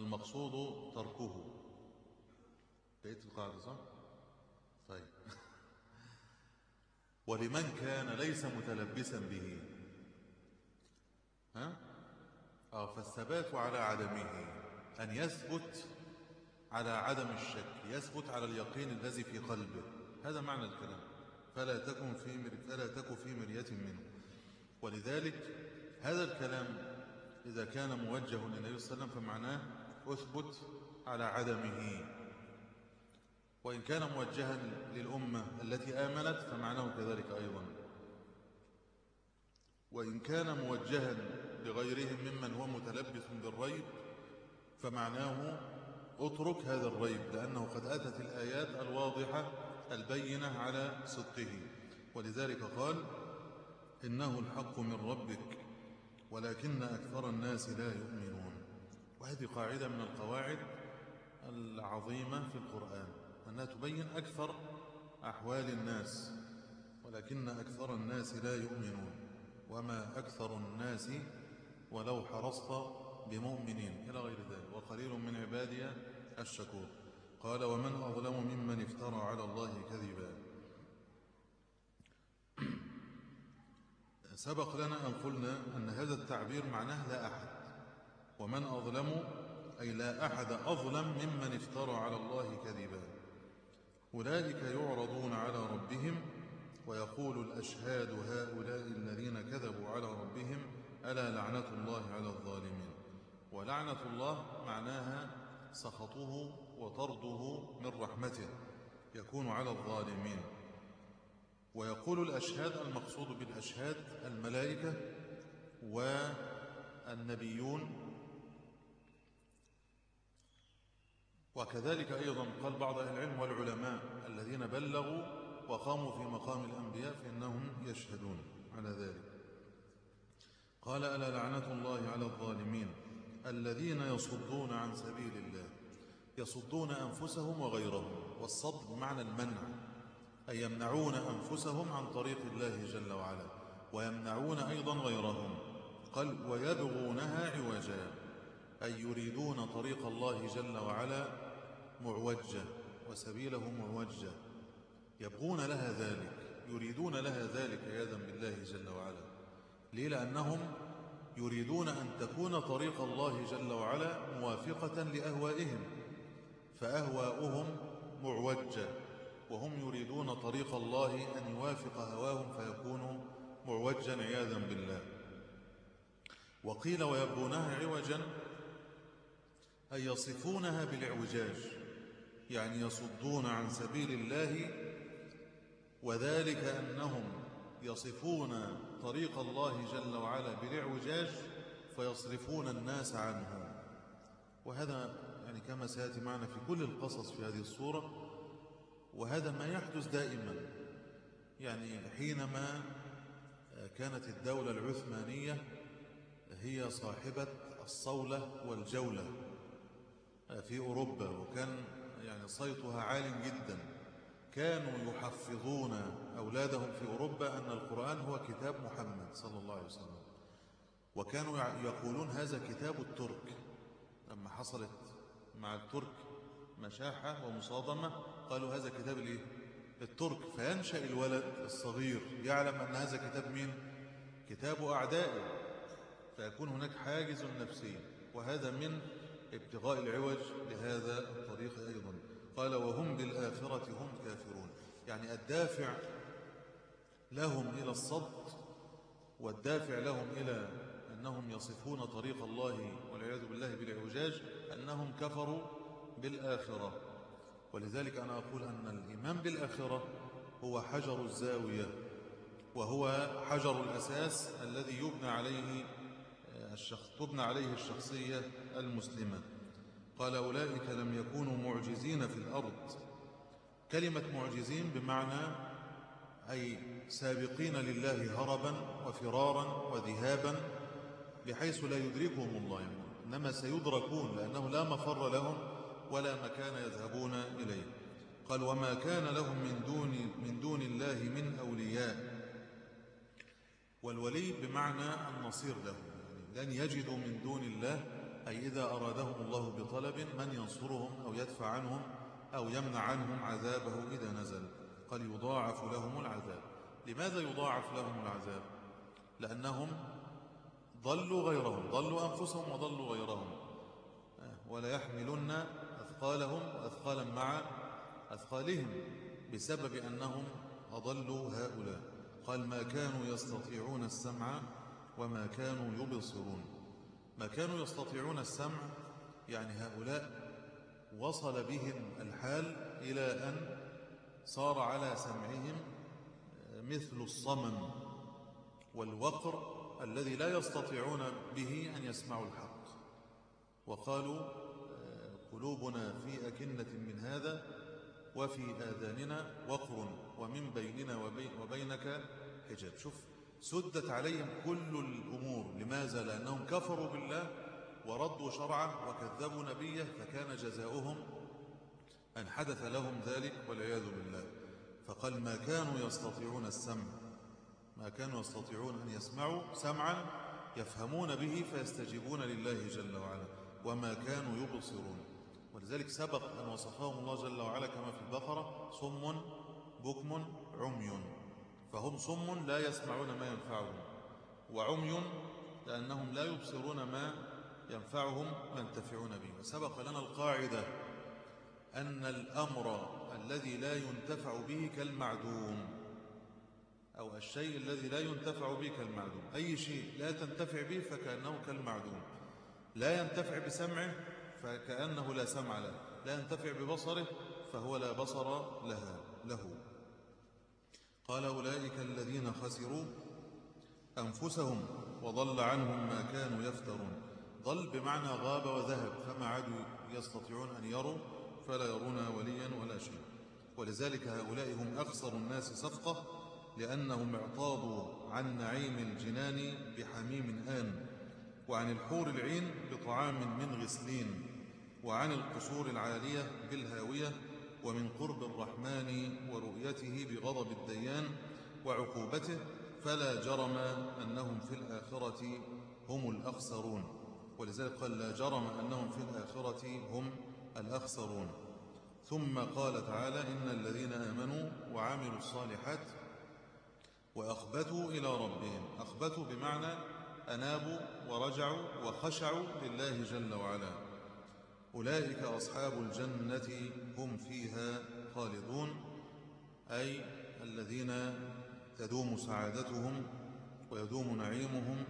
المقصود تركه. بقيت القاعدة صح؟ طيب. <laughs> ولمن كان ليس متلبسا به. ها؟ آه فالثبات على عدمه. أن يثبت على عدم الشك يثبت على اليقين الذي في قلبه. هذا معنى الكلام. فلا تكن في مر... فلا تكن في مرية منه. ولذلك هذا الكلام إذا كان موجه للنبي صلى الله عليه وسلم فمعناه أثبت على عدمه. وإن كان موجها للأمة التي آمنت فمعناه كذلك أيضا. وإن كان موجها لغيرهم ممن هو متلبس بالريب فمعناه اترك هذا الريب لأنه قد أتت الآيات الواضحة البينة على صدقه. ولذلك قال إنه الحق من ربك ولكن أكثر الناس لا يؤمنون. وهذه قاعدة من القواعد العظيمة في القرآن أنها تبين أكثر أحوال الناس ولكن أكثر الناس لا يؤمنون وما أكثر الناس ولو حرصت بمؤمنين إلى غير ذلك وقليل من عبادي الشكور. قال ومن أظلم ممن افترى على الله كذبا. سبق لنا أن قلنا أن هذا التعبير معناه لا أحد. ومن أظلم أي لا أحد أظلم ممن افترى على الله كذبا. أولئك يعرضون على ربهم ويقول الأشهاد هؤلاء الذين كذبوا على ربهم ألا لعنة الله على الظالمين؟ ولعنة الله معناها سخطه وطرده من رحمته يكون على الظالمين. ويقول الأشهاد المقصود بالأشهاد الملائكة والنبيون وكذلك أيضا قال بعض العلم والعلماء الذين بلغوا وقاموا في مقام الأنبياء فإنهم يشهدون على ذلك. قال ألا لعنة الله على الظالمين الذين يصدون عن سبيل الله يصدون أنفسهم وغيرهم والصد بمعنى المنع أي يمنعون أنفسهم عن طريق الله جل وعلا ويمنعون أيضا غيرهم قال ويبغونها عوجا أي يريدون طريق الله جل وعلا معوجة وسبيله معوجة. يبغون لها ذلك يريدون لها ذلك عياذا بالله جل وعلا. ليه؟ لأنهم يريدون أن تكون طريق الله جل وعلا موافقة لأهوائهم. فأهواؤهم معوجة وهم يريدون طريق الله أن يوافق هواهم فيكون معوجا عياذا بالله. وقيل ويبغونها عوجا أي يصفونها بالإعوجاج. يعني يصدون عن سبيل الله وذلك أنهم يصفون طريق الله جل وعلا بالإعوجاج فيصرفون الناس عنه. وهذا يعني كما سيأتي معنا في كل القصص في هذه الصورة وهذا ما يحدث دائما. يعني حينما كانت الدولة العثمانية هي صاحبة الصولة والجولة في أوروبا وكان يعني صيتها عال جدا. كانوا يحفظون أولادهم في أوروبا أن القرآن هو كتاب محمد صلى الله عليه وسلم. وكانوا يقولون هذا كتاب الترك. لما حصلت مع الترك مشاحة ومصادمة قالوا هذا كتاب الإيه؟ الترك. فينشأ الولد الصغير يعلم أن هذا كتاب مين؟ كتاب أعدائه. فيكون هناك حاجز نفسي. وهذا من ابتغاء العوج لهذا الطريق أيضا. قال وهم بالآخرة هم كافرون. يعني الدافع لهم إلى الصد والدافع لهم إلى أنهم يصفون طريق الله والعياذ بالله بالعوجاج أنهم كفروا بالآخرة. ولذلك أنا أقول أن الإيمان بالآخرة هو حجر الزاوية وهو حجر الأساس الذي يبنى عليه تبنى عليه الشخصية المسلمة. قال أولئك لم يكونوا معجزين في الأرض. كلمة معجزين بمعنى أي سابقين لله هربا وفرارا وذهابا بحيث لا يدركهم الله إنما سيدركون لأنه لا مفر لهم ولا مكان يذهبون إليه. قال وما كان لهم من دون, من دون الله من أولياء. والولي بمعنى النصير لهم لن يجدوا من دون الله أي إذا أرادهم الله بطلب من ينصرهم أو يدفع عنهم أو يمنع عنهم عذابه إذا نزل قال يضاعف لهم العذاب. لماذا يضاعف لهم العذاب؟ لأنهم ضلوا غيرهم ضلوا أنفسهم وضلوا غيرهم. ولا يحملن أثقالهم أثقالا مع أثقالهم بسبب أنهم أضلوا هؤلاء. قال ما كانوا يستطيعون السمع وما كانوا يبصرون. ما كانوا يستطيعون السمع يعني هؤلاء وصل بهم الحال إلى أن صار على سمعهم مثل الصمم والوقر الذي لا يستطيعون به أن يسمعوا الحق. وقالوا قلوبنا في أكنة من هذا وفي آذاننا وقر ومن بيننا وبينك حجاب. شوف سدت عليهم كل الأمور. لماذا؟ لأنهم كفروا بالله وردوا شرعه وكذبوا نبيه فكان جزاؤهم أن حدث لهم ذلك والعياذ بالله. فقال ما كانوا يستطيعون السمع ما كانوا يستطيعون أن يسمعوا سمعا يفهمون به فيستجيبون لله جل وعلا وما كانوا يبصرون. ولذلك سبق أن وصفهم الله جل وعلا كما في البقرة صم بكم عمي. فهم صم لا يسمعون ما ينفعهم وعمي لأنهم لا يبصرون ما ينفعهم ينتفعون به. وسبق لنا القاعدة أن الأمر الذي لا ينتفع به كالمعدوم أو الشيء الذي لا ينتفع به كالمعدوم. أي شيء لا تنتفع به فكأنه كالمعدوم. لا ينتفع بسمعه فكأنه لا سمع له. لا ينتفع ببصره فهو لا بصر لها له. قال أولئك الذين خسروا أنفسهم وضل عنهم ما كانوا يفترون. ضل بمعنى غاب وذهب فما عادوا يستطيعون أن يروا فلا يرون وليا ولا شيء. ولذلك هؤلاء هم أخسر الناس صفقة لأنهم اعتاضوا عن نعيم الجنان بحميم آن وعن الحور العين بطعام من غسلين وعن القصور العالية بالهاوية ومن قرب الرحمن ورؤيته بغضب الديان وعقوبته فلا جرم أنهم في الآخرة هم الأخسرون. ولذلك قال لا جرم أنهم في الآخرة هم الأخسرون. ثم قال تعالى إن الذين آمنوا وعملوا الصالحات وأخبتوا إلى ربهم. أخبتوا بمعنى أنابوا ورجعوا وخشعوا لله جل وعلا. أولئك أصحاب الجنة هم فيها خالدون أي الذين تدوم سعادتهم ويدوم نعيمهم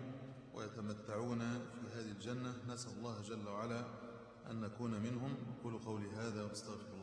ويتمتعون في هذه الجنة. نسأل الله جل وعلا أن نكون منهم. قولوا قولي هذا واستغفر